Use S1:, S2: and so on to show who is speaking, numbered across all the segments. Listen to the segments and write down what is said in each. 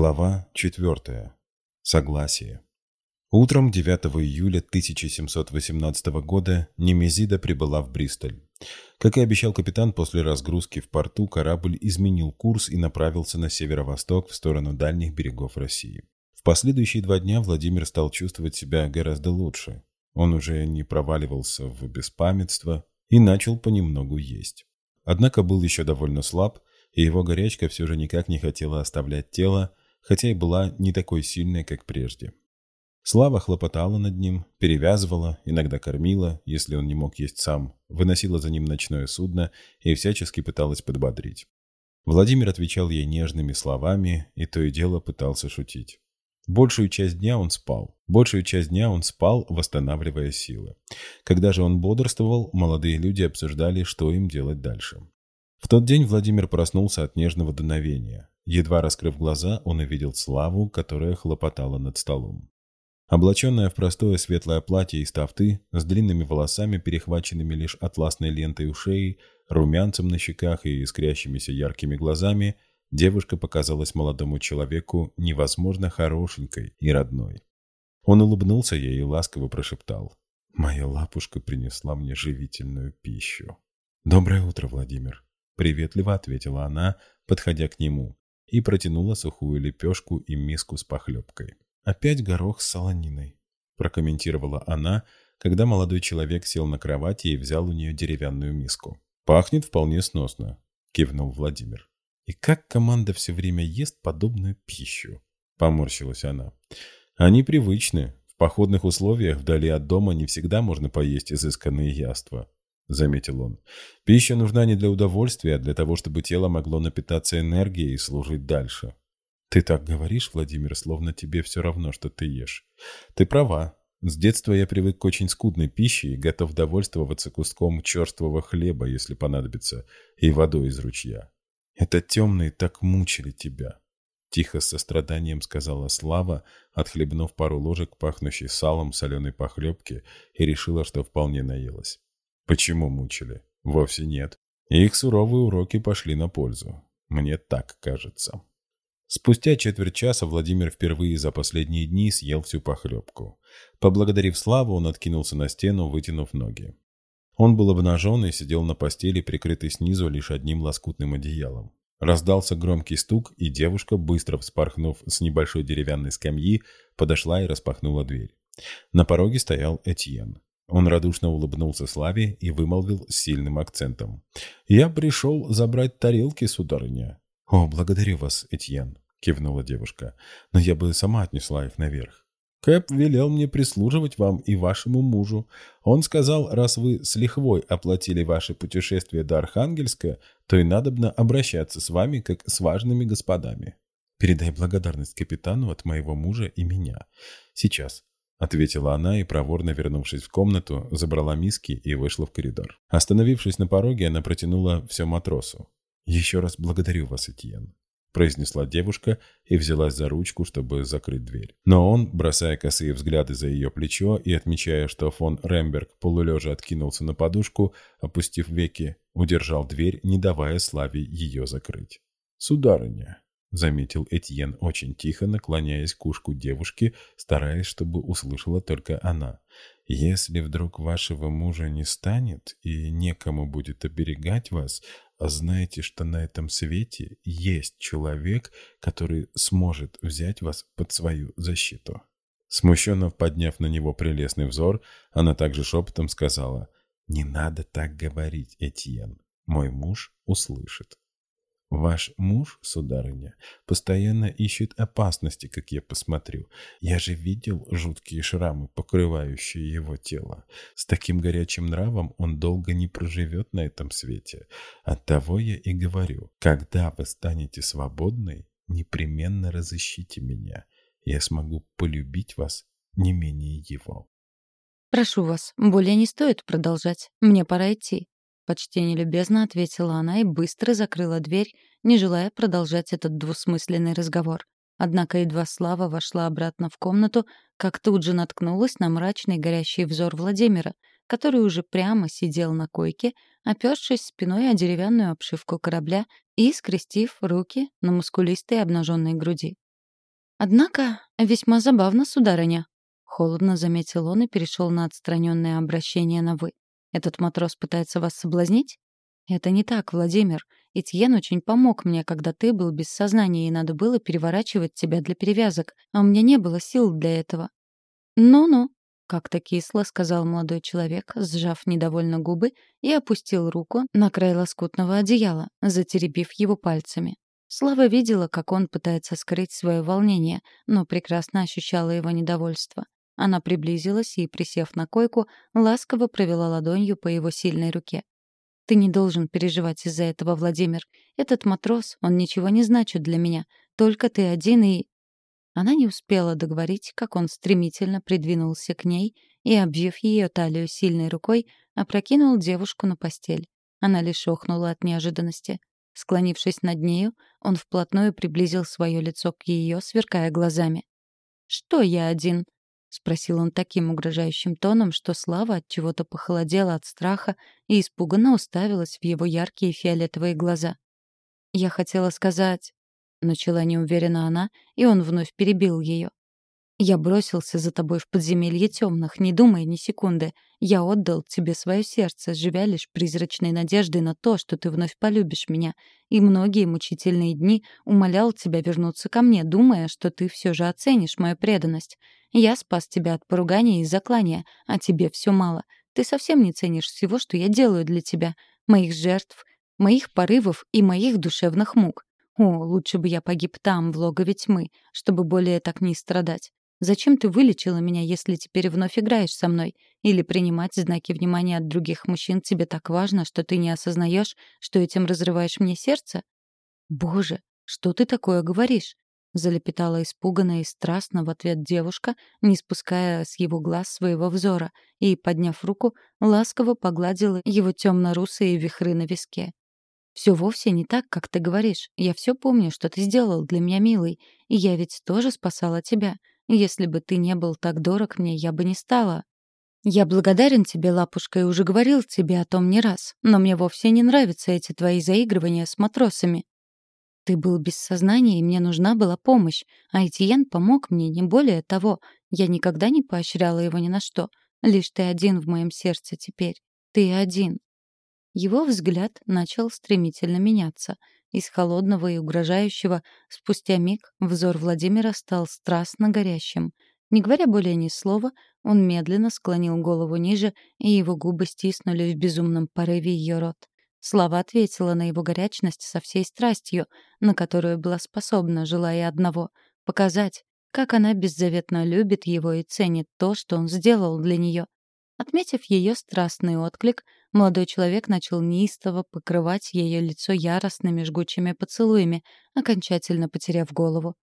S1: Глава 4. Согласие. Утром 9 июля 1718 года Немезида прибыла в Бристоль. Как и обещал капитан, после разгрузки в порту корабль изменил курс и направился на северо-восток в сторону дальних берегов России. В последующие два дня Владимир стал чувствовать себя гораздо лучше. Он уже не проваливался в беспамятство и начал понемногу есть. Однако был еще довольно слаб, и его горячка все же никак не хотела оставлять тело, хотя и была не такой сильной, как прежде. Слава хлопотала над ним, перевязывала, иногда кормила, если он не мог есть сам, выносила за ним ночное судно и всячески пыталась подбодрить. Владимир отвечал ей нежными словами и то и дело пытался шутить. Большую часть дня он спал. Большую часть дня он спал, восстанавливая силы. Когда же он бодрствовал, молодые люди обсуждали, что им делать дальше. В тот день Владимир проснулся от нежного дуновения. Едва раскрыв глаза, он увидел Славу, которая хлопотала над столом. Облаченная в простое светлое платье из тафты, с длинными волосами, перехваченными лишь атласной лентой у шеи, румянцем на щеках и искрящимися яркими глазами, девушка показалась молодому человеку невозможно хорошенькой и родной. Он улыбнулся ей и ласково прошептал. «Моя лапушка принесла мне живительную пищу». «Доброе утро, Владимир», — приветливо ответила она, подходя к нему и протянула сухую лепешку и миску с похлебкой. «Опять горох с солониной», – прокомментировала она, когда молодой человек сел на кровати и взял у нее деревянную миску. «Пахнет вполне сносно», – кивнул Владимир. «И как команда все время ест подобную пищу?» – поморщилась она. «Они привычны. В походных условиях вдали от дома не всегда можно поесть изысканные яства. — заметил он. «Пища нужна не для удовольствия, а для того, чтобы тело могло напитаться энергией и служить дальше». «Ты так говоришь, Владимир, словно тебе все равно, что ты ешь. Ты права. С детства я привык к очень скудной пище и готов довольствоваться куском черствого хлеба, если понадобится, и водой из ручья. Это темные так мучили тебя». Тихо с состраданием сказала Слава, отхлебнув пару ложек пахнущей салом соленой похлебки, и решила, что вполне наелась. Почему мучили? Вовсе нет. Их суровые уроки пошли на пользу. Мне так кажется. Спустя четверть часа Владимир впервые за последние дни съел всю похлебку. Поблагодарив Славу, он откинулся на стену, вытянув ноги. Он был обнажен и сидел на постели, прикрытый снизу лишь одним лоскутным одеялом. Раздался громкий стук, и девушка, быстро вспорхнув с небольшой деревянной скамьи, подошла и распахнула дверь. На пороге стоял Этьен. Он радушно улыбнулся Славе и вымолвил с сильным акцентом. «Я пришел забрать тарелки, сударыня». «О, благодарю вас, Этьен», — кивнула девушка. «Но я бы сама отнесла их наверх». «Кэп велел мне прислуживать вам и вашему мужу. Он сказал, раз вы с лихвой оплатили ваше путешествие до Архангельска, то и надобно обращаться с вами, как с важными господами». «Передай благодарность капитану от моего мужа и меня. Сейчас». — ответила она и, проворно вернувшись в комнату, забрала миски и вышла в коридор. Остановившись на пороге, она протянула все матросу. «Еще раз благодарю вас, Этьен», — произнесла девушка и взялась за ручку, чтобы закрыть дверь. Но он, бросая косые взгляды за ее плечо и отмечая, что фон Ремберг полулежа откинулся на подушку, опустив веки, удержал дверь, не давая Славе ее закрыть. «Сударыня», — заметил Этьен очень тихо, наклоняясь к ушку девушки, стараясь, чтобы услышала только она. «Если вдруг вашего мужа не станет и некому будет оберегать вас, знайте, что на этом свете есть человек, который сможет взять вас под свою защиту». Смущенно подняв на него прелестный взор, она также шепотом сказала, «Не надо так говорить, Этьен. Мой муж услышит». Ваш муж, сударыня, постоянно ищет опасности, как я посмотрю. Я же видел жуткие шрамы, покрывающие его тело. С таким горячим нравом он долго не проживет на этом свете. Оттого я и говорю, когда вы станете свободной, непременно разыщите меня. Я смогу полюбить вас не менее его.
S2: «Прошу вас, более не стоит продолжать. Мне пора идти», Почти нелюбезно ответила она и быстро закрыла дверь, не желая продолжать этот двусмысленный разговор. Однако едва Слава вошла обратно в комнату, как тут же наткнулась на мрачный горящий взор Владимира, который уже прямо сидел на койке, опершись спиной о деревянную обшивку корабля и скрестив руки на мускулистой обнаженной груди. Однако весьма забавно, сударыня. Холодно заметил он и перешел на отстраненное обращение на «вы». «Этот матрос пытается вас соблазнить?» «Это не так, Владимир. Этьен очень помог мне, когда ты был без сознания, и надо было переворачивать тебя для перевязок, а у меня не было сил для этого». «Ну-ну», — как-то кисло сказал молодой человек, сжав недовольно губы и опустил руку на край лоскутного одеяла, затеребив его пальцами. Слава видела, как он пытается скрыть свое волнение, но прекрасно ощущала его недовольство. Она приблизилась и, присев на койку, ласково провела ладонью по его сильной руке. «Ты не должен переживать из-за этого, Владимир. Этот матрос, он ничего не значит для меня. Только ты один и...» Она не успела договорить, как он стремительно придвинулся к ней и, обвив ее талию сильной рукой, опрокинул девушку на постель. Она лишь охнула от неожиданности. Склонившись над нею, он вплотную приблизил свое лицо к ее, сверкая глазами. «Что я один?» — спросил он таким угрожающим тоном, что Слава от чего-то похолодела от страха и испуганно уставилась в его яркие фиолетовые глаза. «Я хотела сказать...» — начала неуверенно она, и он вновь перебил ее. Я бросился за тобой в подземелье темных, не думая ни секунды. Я отдал тебе свое сердце, живя лишь призрачной надеждой на то, что ты вновь полюбишь меня. И многие мучительные дни умолял тебя вернуться ко мне, думая, что ты все же оценишь мою преданность. Я спас тебя от поругания и заклания, а тебе все мало. Ты совсем не ценишь всего, что я делаю для тебя, моих жертв, моих порывов и моих душевных мук. О, лучше бы я погиб там, в логове тьмы, чтобы более так не страдать. Зачем ты вылечила меня, если теперь вновь играешь со мной? Или принимать знаки внимания от других мужчин тебе так важно, что ты не осознаешь, что этим разрываешь мне сердце? Боже, что ты такое говоришь? залепетала испуганно и страстно в ответ девушка, не спуская с его глаз своего взора, и, подняв руку, ласково погладила его темно-русые вихры на виске. Все вовсе не так, как ты говоришь. Я все помню, что ты сделал для меня, милый, и я ведь тоже спасала тебя. Если бы ты не был так дорог мне, я бы не стала. Я благодарен тебе, лапушка, и уже говорил тебе о том не раз, но мне вовсе не нравятся эти твои заигрывания с матросами. Ты был без сознания, и мне нужна была помощь, а Этьен помог мне, не более того. Я никогда не поощряла его ни на что. Лишь ты один в моем сердце теперь. Ты один. Его взгляд начал стремительно меняться — из холодного и угрожающего спустя миг взор Владимира стал страстно горящим. Не говоря более ни слова, он медленно склонил голову ниже, и его губы стиснули в безумном порыве ее рот. Слава ответила на его горячность со всей страстью, на которую была способна, желая одного — показать, как она беззаветно любит его и ценит то, что он сделал для нее. Отметив ее страстный отклик, молодой человек начал неистово покрывать ее лицо яростными жгучими поцелуями, окончательно потеряв голову.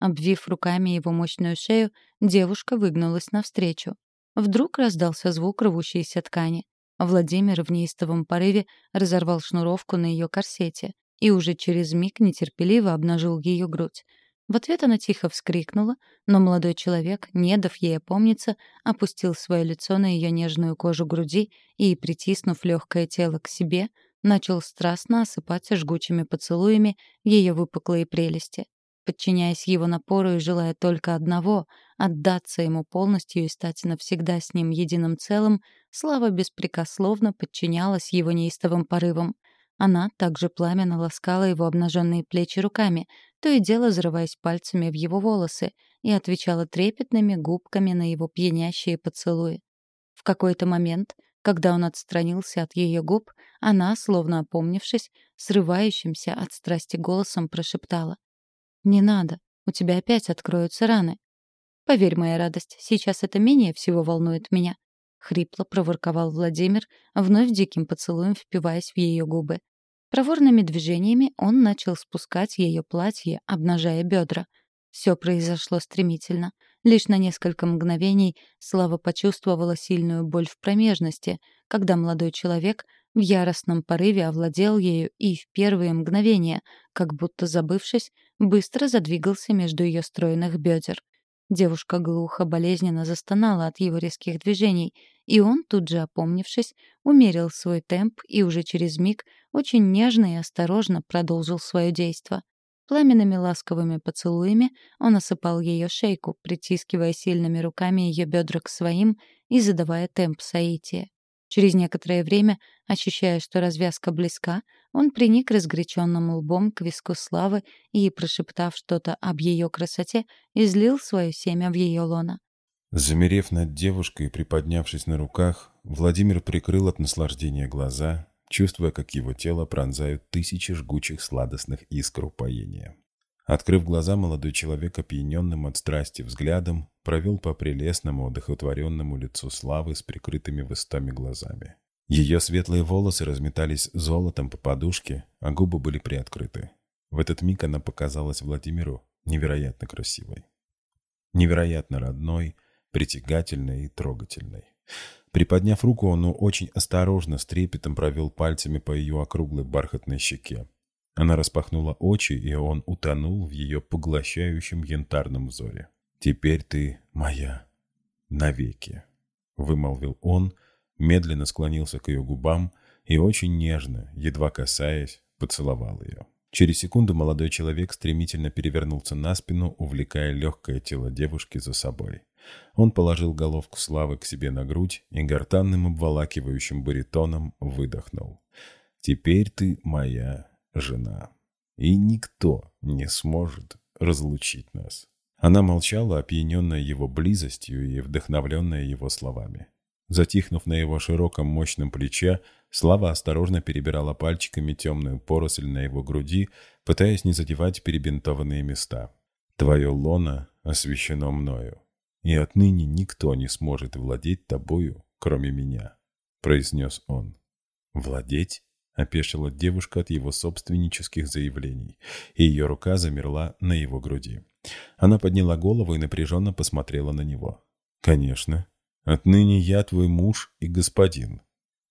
S2: Обвив руками его мощную шею, девушка выгнулась навстречу. Вдруг раздался звук рвущейся ткани. Владимир в неистовом порыве разорвал шнуровку на ее корсете и уже через миг нетерпеливо обнажил ее грудь. В ответ она тихо вскрикнула, но молодой человек, не дав ей опомниться, опустил свое лицо на ее нежную кожу груди и, притиснув легкое тело к себе, начал страстно осыпать жгучими поцелуями ее выпуклые прелести. Подчиняясь его напору и желая только одного — отдаться ему полностью и стать навсегда с ним единым целым, Слава беспрекословно подчинялась его неистовым порывам — она также пламенно ласкала его обнаженные плечи руками, то и дело зарываясь пальцами в его волосы, и отвечала трепетными губками на его пьянящие поцелуи. В какой-то момент, когда он отстранился от ее губ, она, словно опомнившись, срывающимся от страсти голосом прошептала. «Не надо, у тебя опять откроются раны». «Поверь, моя радость, сейчас это менее всего волнует меня», — хрипло проворковал Владимир, вновь диким поцелуем впиваясь в ее губы. Проворными движениями он начал спускать ее платье, обнажая бедра. Все произошло стремительно. Лишь на несколько мгновений Слава почувствовала сильную боль в промежности, когда молодой человек в яростном порыве овладел ею и в первые мгновения, как будто забывшись, быстро задвигался между ее стройных бедер. Девушка глухо, болезненно застонала от его резких движений, и он, тут же опомнившись, умерил свой темп и уже через миг очень нежно и осторожно продолжил свое действо. Пламенными ласковыми поцелуями он осыпал ее шейку, притискивая сильными руками ее бедра к своим и задавая темп соития. Через некоторое время, ощущая, что развязка близка, он приник разгоряченным лбом к виску Славы и, прошептав что-то об ее красоте, излил свое семя в ее лона.
S1: Замерев над девушкой и приподнявшись на руках, Владимир прикрыл от наслаждения глаза, чувствуя, как его тело пронзают тысячи жгучих сладостных искр упоения. Открыв глаза, молодой человек, опьяненным от страсти взглядом, провел по прелестному, удохотворенному лицу Славы с прикрытыми выстами глазами. Ее светлые волосы разметались золотом по подушке, а губы были приоткрыты. В этот миг она показалась Владимиру невероятно красивой. Невероятно родной, притягательной и трогательной. Приподняв руку, он очень осторожно, с трепетом провел пальцами по ее округлой бархатной щеке. Она распахнула очи, и он утонул в ее поглощающем янтарном взоре. «Теперь ты моя. Навеки», — вымолвил он, медленно склонился к ее губам и очень нежно, едва касаясь, поцеловал ее. Через секунду молодой человек стремительно перевернулся на спину, увлекая легкое тело девушки за собой. Он положил головку Славы к себе на грудь и гортанным обволакивающим баритоном выдохнул. «Теперь ты моя жена. И никто не сможет разлучить нас. Она молчала, опьяненная его близостью и вдохновленная его словами. Затихнув на его широком мощном плече, Слава осторожно перебирала пальчиками темную поросль на его груди, пытаясь не задевать перебинтованные места. «Твое лоно освящено мною, и отныне никто не сможет владеть тобою, кроме меня», — произнес он. «Владеть?» опешила девушка от его собственнических заявлений, и ее рука замерла на его груди. Она подняла голову и напряженно посмотрела на него. «Конечно. Отныне я твой муж и господин», —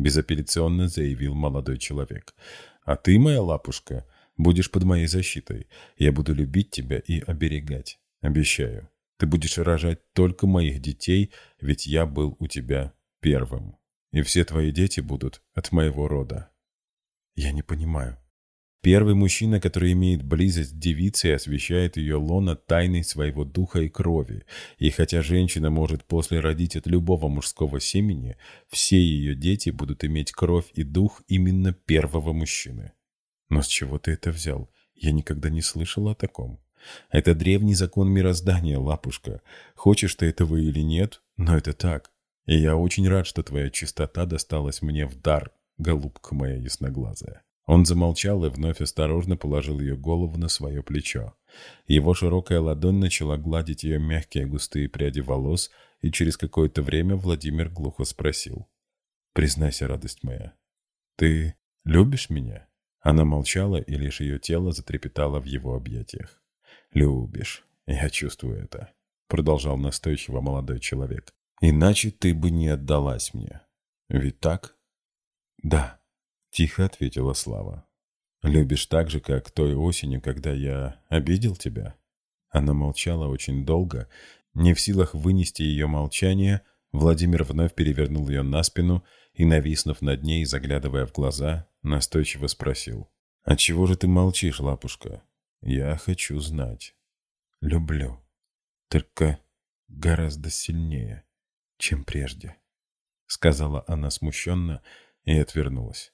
S1: безапелляционно заявил молодой человек. «А ты, моя лапушка, будешь под моей защитой. Я буду любить тебя и оберегать. Обещаю. Ты будешь рожать только моих детей, ведь я был у тебя первым. И все твои дети будут от моего рода». Я не понимаю. Первый мужчина, который имеет близость с девицей, освещает ее лона тайной своего духа и крови. И хотя женщина может после родить от любого мужского семени, все ее дети будут иметь кровь и дух именно первого мужчины. Но с чего ты это взял? Я никогда не слышал о таком. Это древний закон мироздания, лапушка. Хочешь ты этого или нет, но это так. И я очень рад, что твоя чистота досталась мне в дар, голубка моя ясноглазая. Он замолчал и вновь осторожно положил ее голову на свое плечо. Его широкая ладонь начала гладить ее мягкие густые пряди волос, и через какое-то время Владимир глухо спросил. «Признайся, радость моя, ты любишь меня?» Она молчала, и лишь ее тело затрепетало в его объятиях. «Любишь, я чувствую это», — продолжал настойчиво молодой человек. «Иначе ты бы не отдалась мне. Ведь так?» «Да», — тихо ответила Слава. «Любишь так же, как той осенью, когда я обидел тебя?» Она молчала очень долго. Не в силах вынести ее молчание, Владимир вновь перевернул ее на спину и, нависнув над ней, заглядывая в глаза, настойчиво спросил. «Отчего же ты молчишь, лапушка? Я хочу знать. Люблю. Только гораздо сильнее, чем прежде», — сказала она смущенно, — и отвернулась.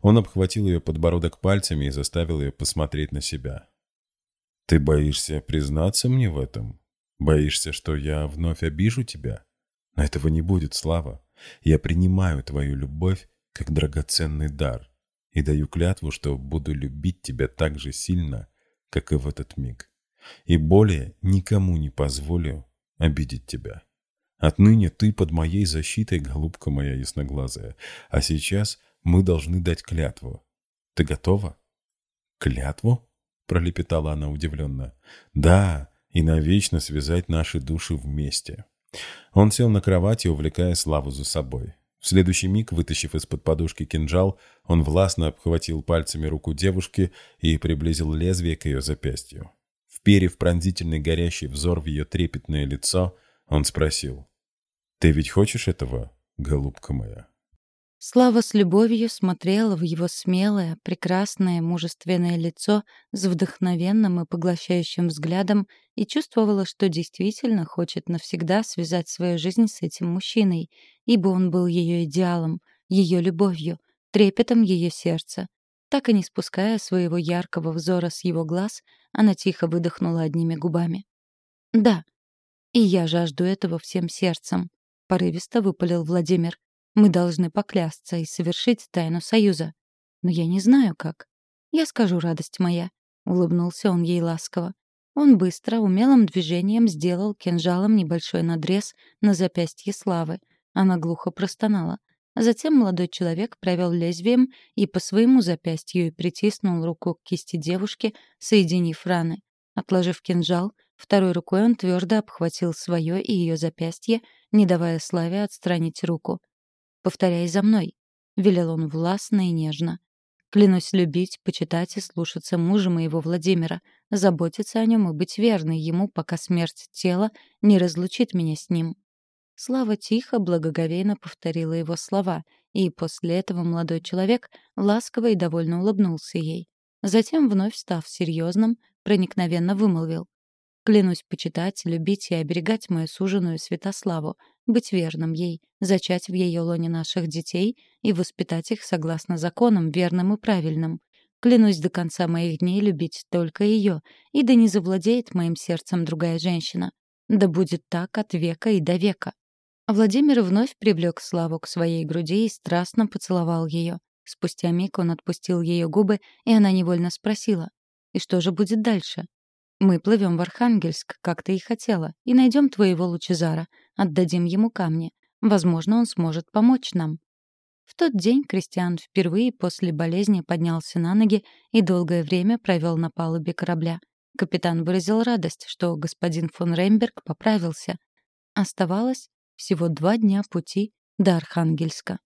S1: Он обхватил ее подбородок пальцами и заставил ее посмотреть на себя. «Ты боишься признаться мне в этом? Боишься, что я вновь обижу тебя? Но этого не будет, Слава. Я принимаю твою любовь как драгоценный дар и даю клятву, что буду любить тебя так же сильно, как и в этот миг. И более никому не позволю обидеть тебя». Отныне ты под моей защитой, голубка моя ясноглазая. А сейчас мы должны дать клятву. Ты готова? Клятву? Пролепетала она удивленно. Да, и навечно связать наши души вместе. Он сел на кровати, увлекая Славу за собой. В следующий миг, вытащив из-под подушки кинжал, он властно обхватил пальцами руку девушки и приблизил лезвие к ее запястью. Вперев пронзительный горящий взор в ее трепетное лицо, он спросил. «Ты ведь хочешь этого, голубка моя?»
S2: Слава с любовью смотрела в его смелое, прекрасное, мужественное лицо с вдохновенным и поглощающим взглядом и чувствовала, что действительно хочет навсегда связать свою жизнь с этим мужчиной, ибо он был ее идеалом, ее любовью, трепетом ее сердца. Так и не спуская своего яркого взора с его глаз, она тихо выдохнула одними губами. «Да, и я жажду этого всем сердцем», — порывисто выпалил Владимир. Мы должны поклясться и совершить тайну союза. Но я не знаю, как. Я скажу, радость моя. Улыбнулся он ей ласково. Он быстро, умелым движением сделал кинжалом небольшой надрез на запястье Славы. Она глухо простонала. Затем молодой человек провел лезвием и по своему запястью и притиснул руку к кисти девушки, соединив раны. Отложив кинжал, второй рукой он твердо обхватил свое и ее запястье, не давая Славе отстранить руку. Повторяй за мной», — велел он властно и нежно. «Клянусь любить, почитать и слушаться мужа моего Владимира, заботиться о нем и быть верной ему, пока смерть тела не разлучит меня с ним». Слава тихо, благоговейно повторила его слова, и после этого молодой человек ласково и довольно улыбнулся ей. Затем, вновь став серьезным, проникновенно вымолвил. Клянусь почитать, любить и оберегать мою суженую Святославу, быть верным ей, зачать в ее лоне наших детей и воспитать их согласно законам, верным и правильным. Клянусь до конца моих дней любить только ее, и да не завладеет моим сердцем другая женщина. Да будет так от века и до века. Владимир вновь привлек Славу к своей груди и страстно поцеловал ее. Спустя миг он отпустил ее губы, и она невольно спросила, «И что же будет дальше?» Мы плывем в Архангельск, как ты и хотела, и найдем твоего Лучезара, отдадим ему камни. Возможно, он сможет помочь нам». В тот день Кристиан впервые после болезни поднялся на ноги и долгое время провел на палубе корабля. Капитан выразил радость, что господин фон Реймберг поправился. Оставалось всего два дня пути до Архангельска.